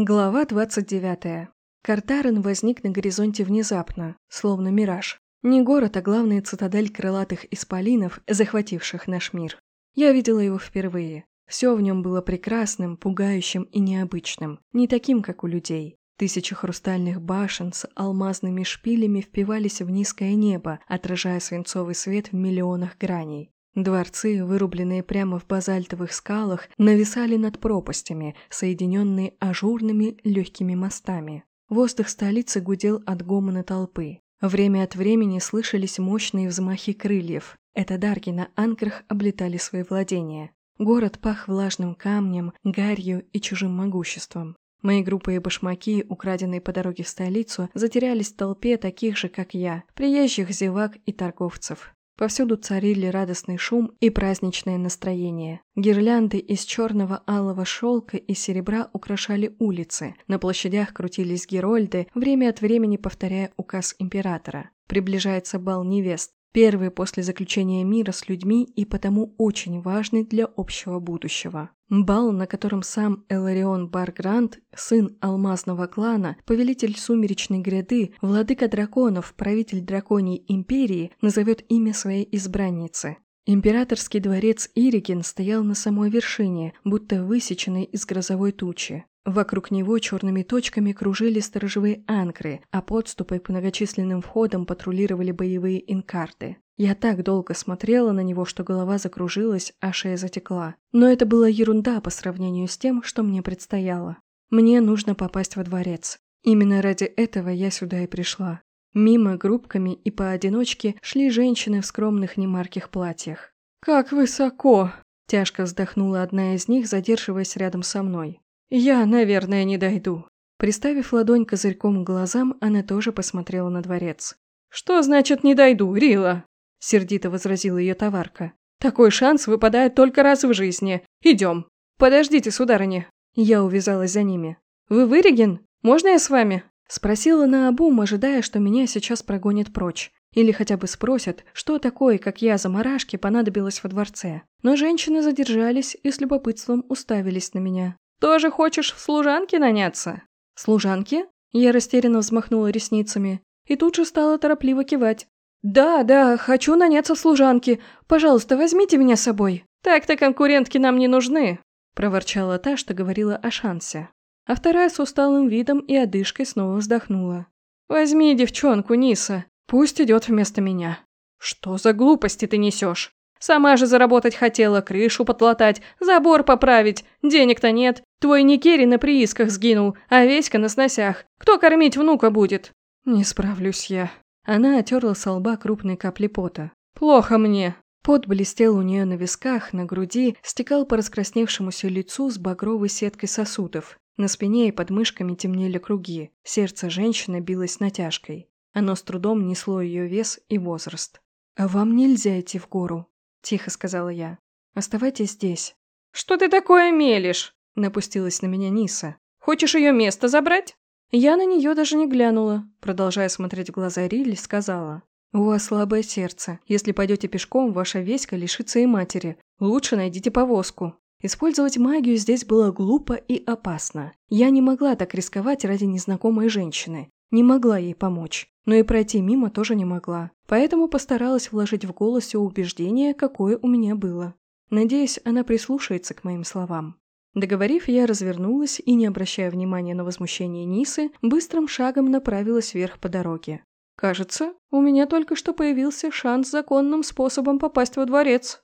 Глава 29. Картарен возник на горизонте внезапно, словно мираж. Не город, а главная цитадель крылатых исполинов, захвативших наш мир. Я видела его впервые. Все в нем было прекрасным, пугающим и необычным, не таким, как у людей. Тысячи хрустальных башен с алмазными шпилями впивались в низкое небо, отражая свинцовый свет в миллионах граней. Дворцы, вырубленные прямо в базальтовых скалах, нависали над пропастями, соединенные ажурными легкими мостами. Воздух столицы гудел от гомона толпы. Время от времени слышались мощные взмахи крыльев. Это дарги на анкрах облетали свои владения. Город пах влажным камнем, гарью и чужим могуществом. Мои группы и башмаки, украденные по дороге в столицу, затерялись в толпе таких же, как я, приезжих зевак и торговцев. Повсюду царили радостный шум и праздничное настроение. Гирлянды из черного алого шелка и серебра украшали улицы. На площадях крутились герольды, время от времени повторяя указ императора. Приближается бал невест. Первый после заключения мира с людьми и потому очень важный для общего будущего. Бал, на котором сам Эларион Баргрант, сын алмазного клана, повелитель сумеречной гряды, владыка драконов, правитель драконьей империи, назовет имя своей избранницы. Императорский дворец Ириген стоял на самой вершине, будто высеченный из грозовой тучи. Вокруг него черными точками кружили сторожевые анкры, а подступы к многочисленным входам патрулировали боевые инкарты. Я так долго смотрела на него, что голова закружилась, а шея затекла. Но это была ерунда по сравнению с тем, что мне предстояло. Мне нужно попасть во дворец. Именно ради этого я сюда и пришла. Мимо группками и поодиночке шли женщины в скромных немарких платьях. «Как высоко!» – тяжко вздохнула одна из них, задерживаясь рядом со мной. «Я, наверное, не дойду». Приставив ладонь козырьком к глазам, она тоже посмотрела на дворец. «Что значит «не дойду», Рила?» – сердито возразила ее товарка. «Такой шанс выпадает только раз в жизни. Идем». «Подождите, сударыня». Я увязалась за ними. «Вы Выреген? Можно я с вами?» Спросила наобум, ожидая, что меня сейчас прогонят прочь. Или хотя бы спросят, что такое, как я, заморашки, понадобилось во дворце. Но женщины задержались и с любопытством уставились на меня. «Тоже хочешь в служанки наняться?» «Служанки?» Я растерянно взмахнула ресницами и тут же стала торопливо кивать. «Да, да, хочу наняться в служанки. Пожалуйста, возьмите меня с собой». «Так-то конкурентки нам не нужны», – проворчала та, что говорила о шансе. А вторая с усталым видом и одышкой снова вздохнула. «Возьми девчонку, Ниса. Пусть идет вместо меня». «Что за глупости ты несешь? Сама же заработать хотела, крышу подлатать, забор поправить. Денег-то нет. Твой Никери на приисках сгинул, а Веська на сносях. Кто кормить внука будет?» «Не справлюсь я». Она отерла со лба крупные капли пота. «Плохо мне». Пот блестел у нее на висках, на груди, стекал по раскрасневшемуся лицу с багровой сеткой сосудов. На спине и под мышками темнели круги. Сердце женщины билось натяжкой. Оно с трудом несло ее вес и возраст. «А вам нельзя идти в гору», – тихо сказала я. «Оставайтесь здесь». «Что ты такое мелешь?» – напустилась на меня Ниса. «Хочешь ее место забрать?» Я на нее даже не глянула, продолжая смотреть в глаза Рилли, сказала. «У вас слабое сердце. Если пойдете пешком, ваша веська лишится и матери. Лучше найдите повозку». Использовать магию здесь было глупо и опасно. Я не могла так рисковать ради незнакомой женщины. Не могла ей помочь. Но и пройти мимо тоже не могла. Поэтому постаралась вложить в голос все убеждение, какое у меня было. Надеюсь, она прислушается к моим словам. Договорив, я развернулась и, не обращая внимания на возмущение Нисы, быстрым шагом направилась вверх по дороге. Кажется, у меня только что появился шанс законным способом попасть во дворец.